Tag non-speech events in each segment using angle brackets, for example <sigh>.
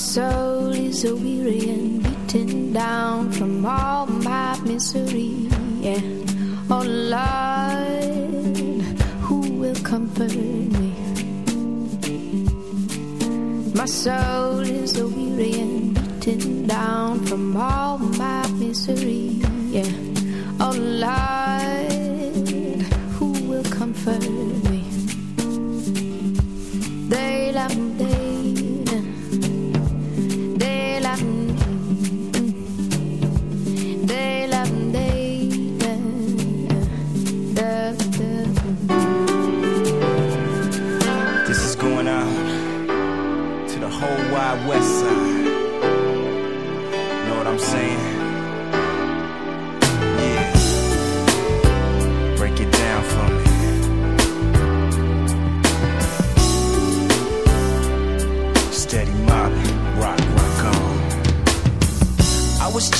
soul is a weary and beaten down from all my misery. Yeah. Oh Lord, who will comfort me? My soul is a weary and beaten down from all my misery. Yeah.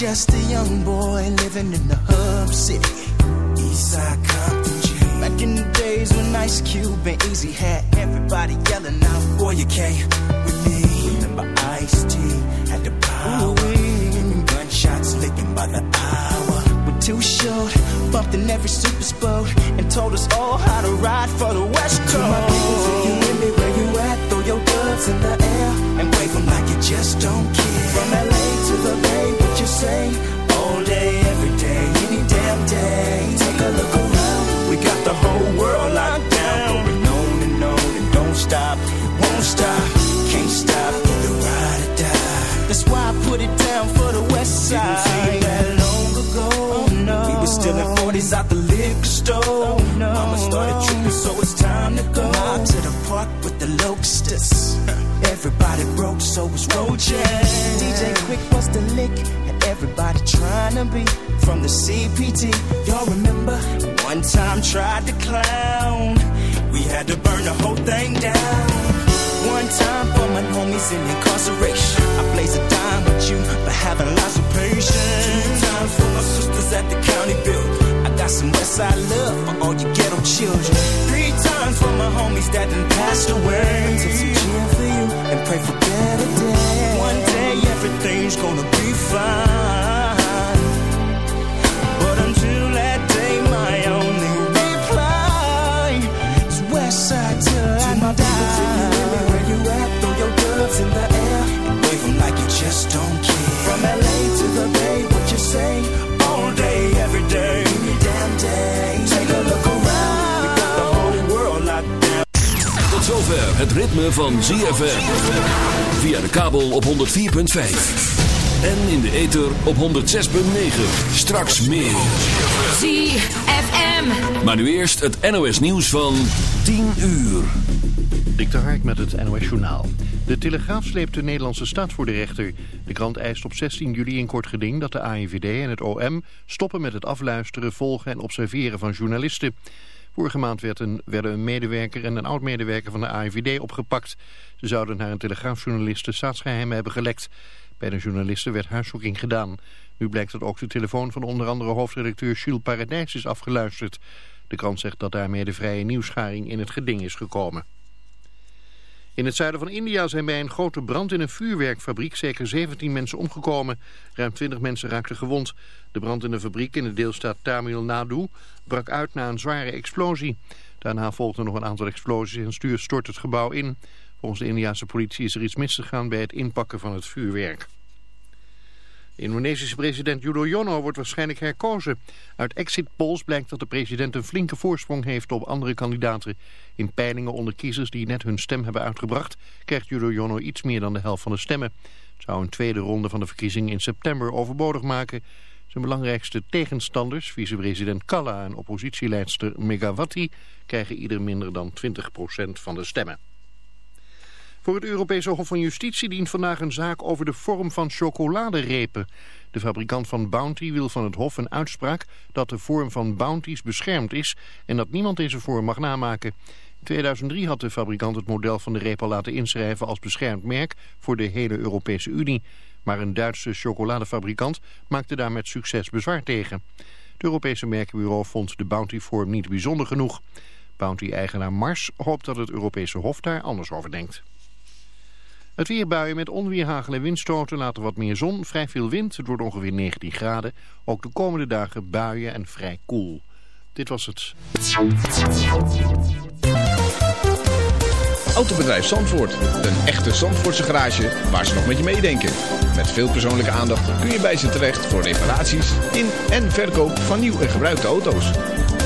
Just a young boy living in the hub city. Eastside Compton G. Back in the days when Ice Cube and Easy had everybody yelling out, Boy, you can't with me Remember Ice tea had the power. Hearing gunshots licking by the hour. We're too short, bumped in every super boat, and told us all how to ride for the West Coast. To my people, if you with me where you at, throw your gloves in the air and wave them like you just don't care. Stop, won't stop, can't stop the ride or die. that's why I put it down for the west side. Didn't seem that long ago. Oh, no. We were stealing 40s out the liquor store. Oh, no. Mama started tripping, so it's time to go. Out to the park with the locusts. <laughs> Everybody broke, so was roaches. DJ Quick was the lick, and everybody trying to be from the CPT. Y'all remember? One time tried to clown. We had to burn the whole thing down. One time for my homies in incarceration. I blaze a dime with you for having lots of patience. Two times for my sisters at the county building. I got some Westside love for all you ghetto children. Three times for my homies that done passed away. Take some cheer for you and pray for better days. One day everything's gonna be fine. Just don't care. From LA to the Bay, what you say? All day, every day, damn day. Take a look around, we got the whole world locked down. Tot zover het ritme van ZFM. Via de kabel op 104.5. En in de ether op 106.9. Straks meer. ZFM. Maar nu eerst het NOS nieuws van 10 uur. Dik de Hark met het NOS Journaal. De Telegraaf sleept de Nederlandse staat voor de rechter. De krant eist op 16 juli in kort geding dat de AIVD en het OM stoppen met het afluisteren, volgen en observeren van journalisten. Vorige maand werden een medewerker en een oud-medewerker van de AIVD opgepakt. Ze zouden naar een telegraafjournalist staatsgeheimen hebben gelekt. Bij de journalisten werd huiszoeking gedaan. Nu blijkt dat ook de telefoon van onder andere hoofdredacteur Jules Paradijs is afgeluisterd. De krant zegt dat daarmee de vrije nieuwsgaring in het geding is gekomen. In het zuiden van India zijn bij een grote brand in een vuurwerkfabriek zeker 17 mensen omgekomen. Ruim 20 mensen raakten gewond. De brand in de fabriek in de deelstaat Tamil Nadu brak uit na een zware explosie. Daarna volgden nog een aantal explosies en stuur stort het gebouw in. Volgens de Indiase politie is er iets misgegaan bij het inpakken van het vuurwerk. Indonesische president Yudhoyono wordt waarschijnlijk herkozen. Uit exit polls blijkt dat de president een flinke voorsprong heeft op andere kandidaten. In peilingen onder kiezers die net hun stem hebben uitgebracht... krijgt Yudhoyono iets meer dan de helft van de stemmen. Het zou een tweede ronde van de verkiezingen in september overbodig maken. Zijn belangrijkste tegenstanders, vicepresident Kalla en oppositieleidster Megawati... krijgen ieder minder dan 20% van de stemmen. Voor het Europese Hof van Justitie dient vandaag een zaak over de vorm van chocoladerepen. De fabrikant van Bounty wil van het Hof een uitspraak dat de vorm van Bounties beschermd is en dat niemand deze vorm mag namaken. In 2003 had de fabrikant het model van de reep al laten inschrijven als beschermd merk voor de hele Europese Unie. Maar een Duitse chocoladefabrikant maakte daar met succes bezwaar tegen. Het Europese merkenbureau vond de Bounty-vorm niet bijzonder genoeg. Bounty-eigenaar Mars hoopt dat het Europese Hof daar anders over denkt. Het weer buien met onweer, hagel en windstoten, later wat meer zon, vrij veel wind. Het wordt ongeveer 19 graden. Ook de komende dagen buien en vrij koel. Dit was het. Autobedrijf Zandvoort. Een echte Zandvoortse garage waar ze nog met je meedenken. Met veel persoonlijke aandacht kun je bij ze terecht voor reparaties in en verkoop van nieuw en gebruikte auto's.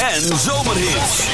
And zomerhits.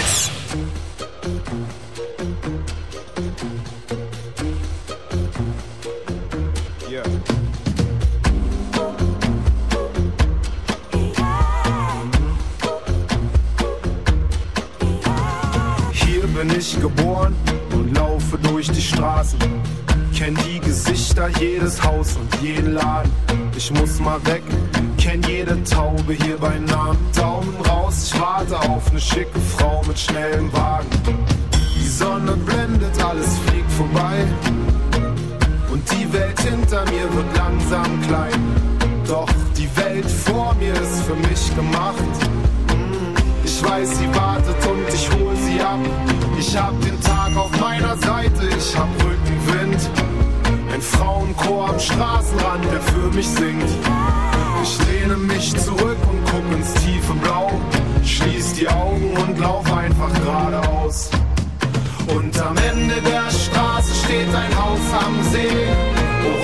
ein Haus am See.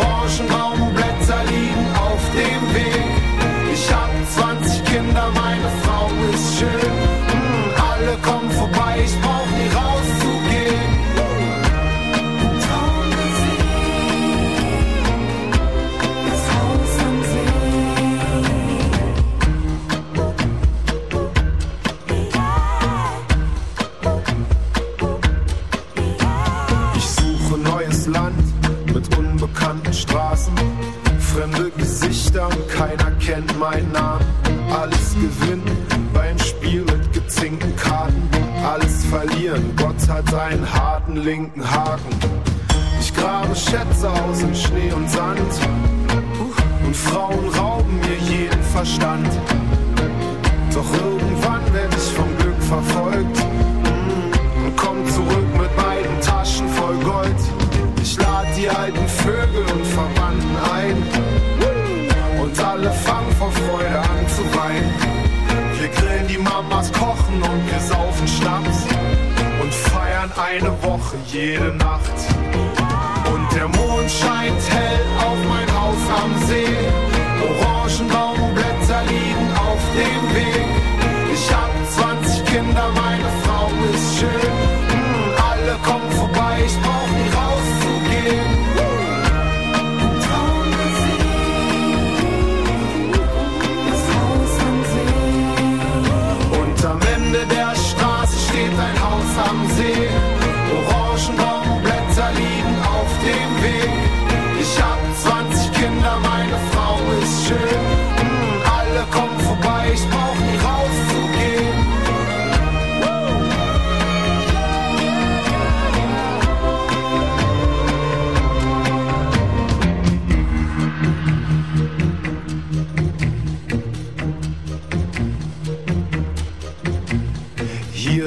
Orangenbaumblätter liegen auf dem Weg. draußen Schnee und Sand. Und Frauen rauben mir jeden Verstand. Doch irgendwann werde ich vom Glück verfolgt. Mm. Und komm zurück mit beiden Taschen voll Gold. Ich lade die alten Vögel und Verwandten ein. Und alle fangen vor Freude an zu weinen. Wir grillen die Mamas, kochen und wir saufen Schnaps. Und feiern eine Woche jede Nacht. scheitern.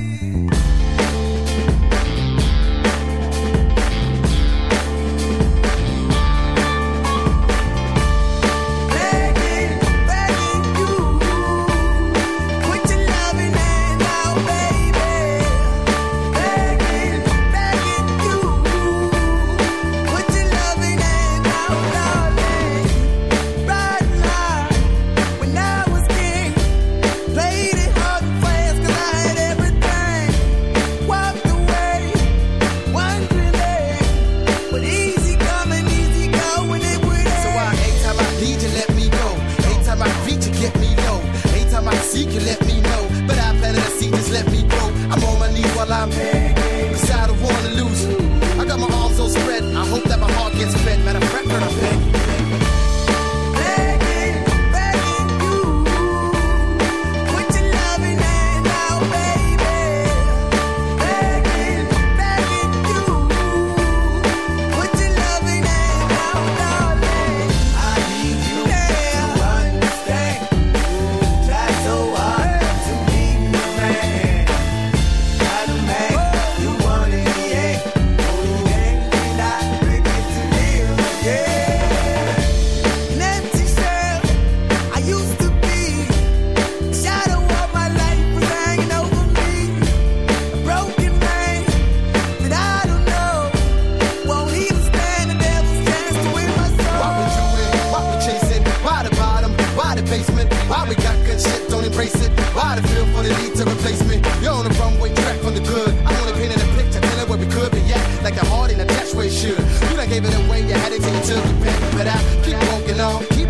Bye. Why we got good shit, don't embrace it. Why the feel for the need to replace me? You're on the runway track from the good. I wanna paint in a picture, tell it where we could be yet. Like the heart in a dash where should. You done gave it away, you had it till you took it back. But I keep walking on, keep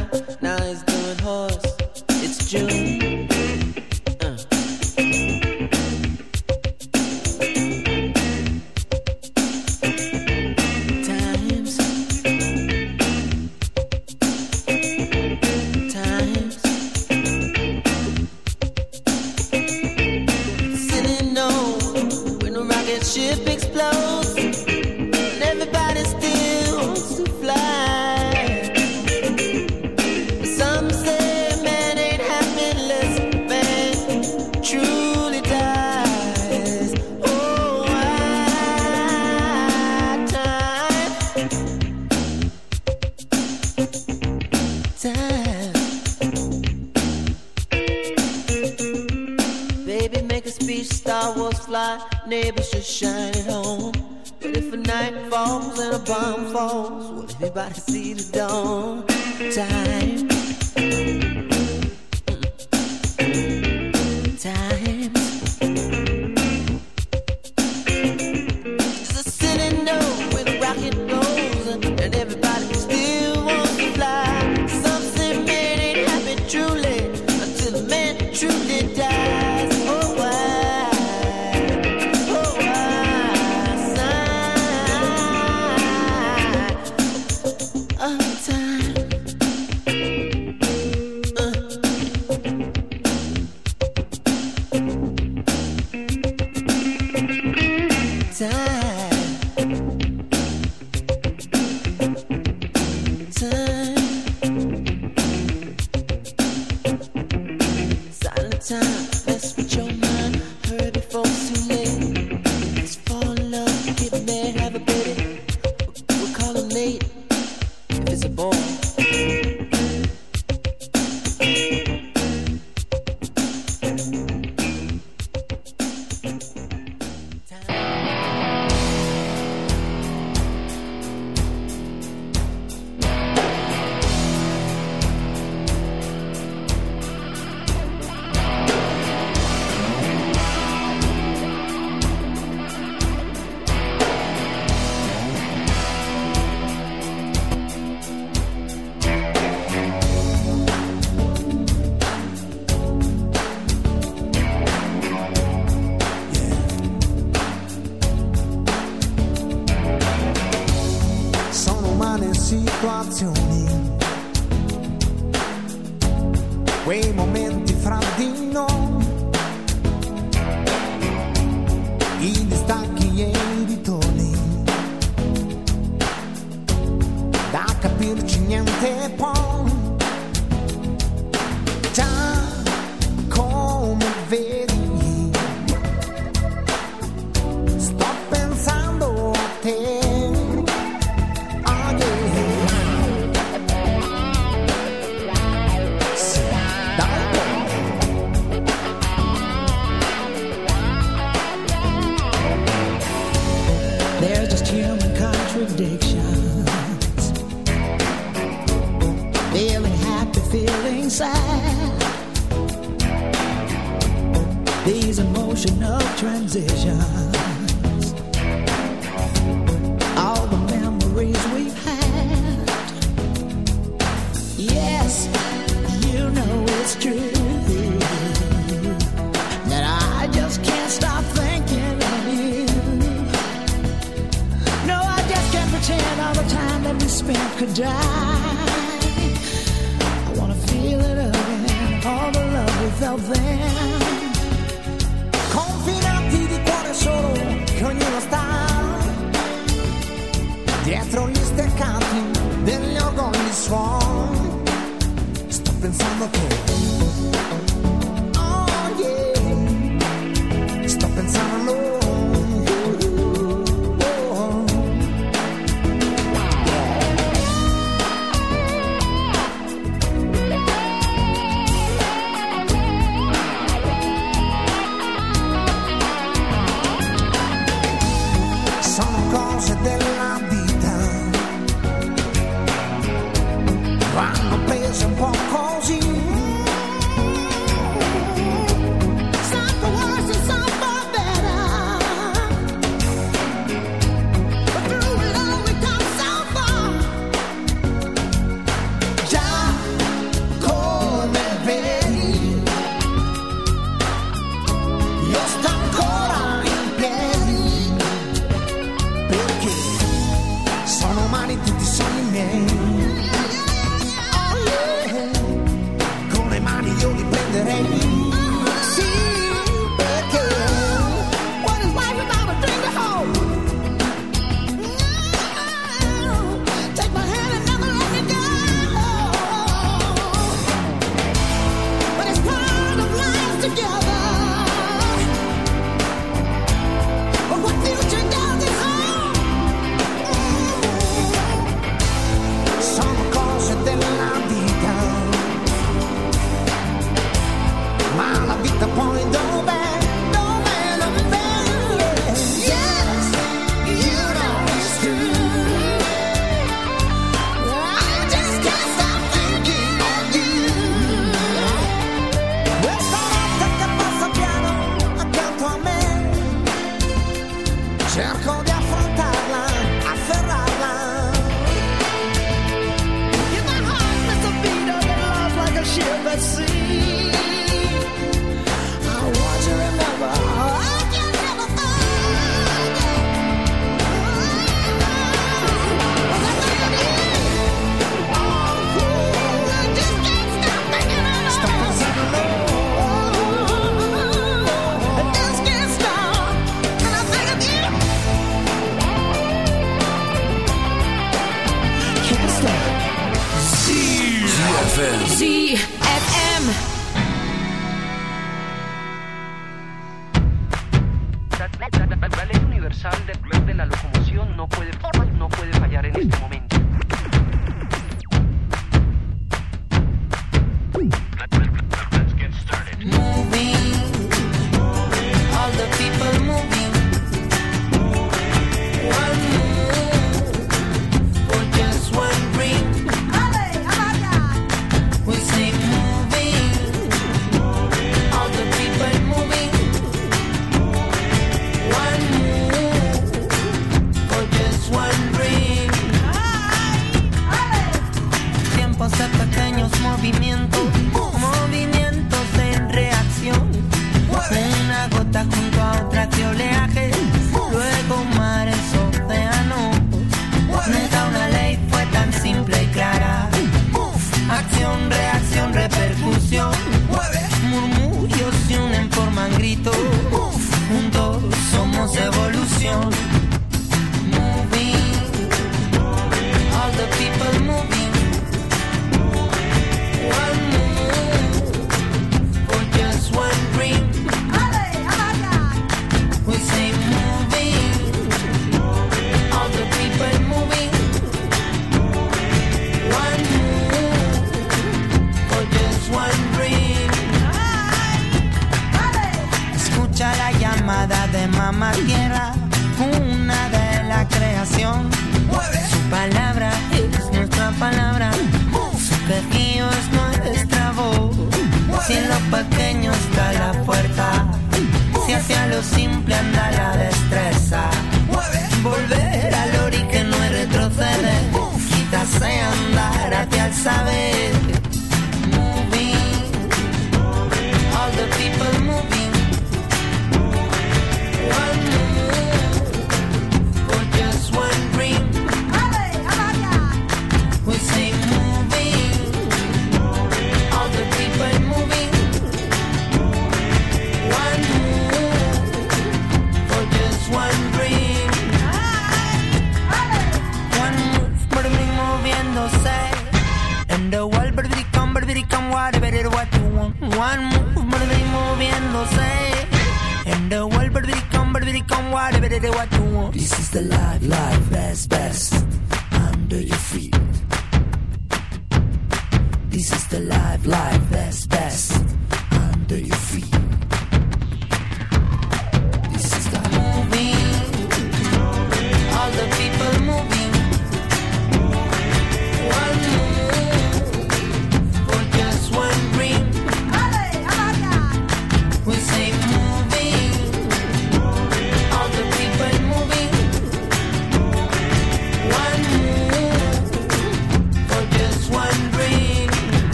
No puede fallar en este momento.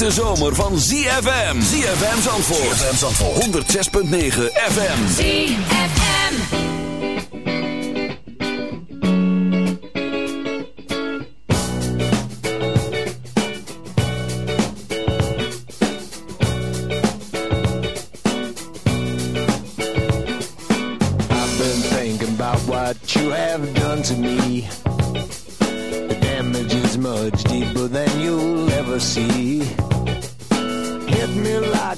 Hete zomer van ZFM. ZFM Zandvoort. ZFM Zandvoort. 106.9 FM. ZFM. I've been thinking about what you have done to me. The damage is much deeper than you'll ever see.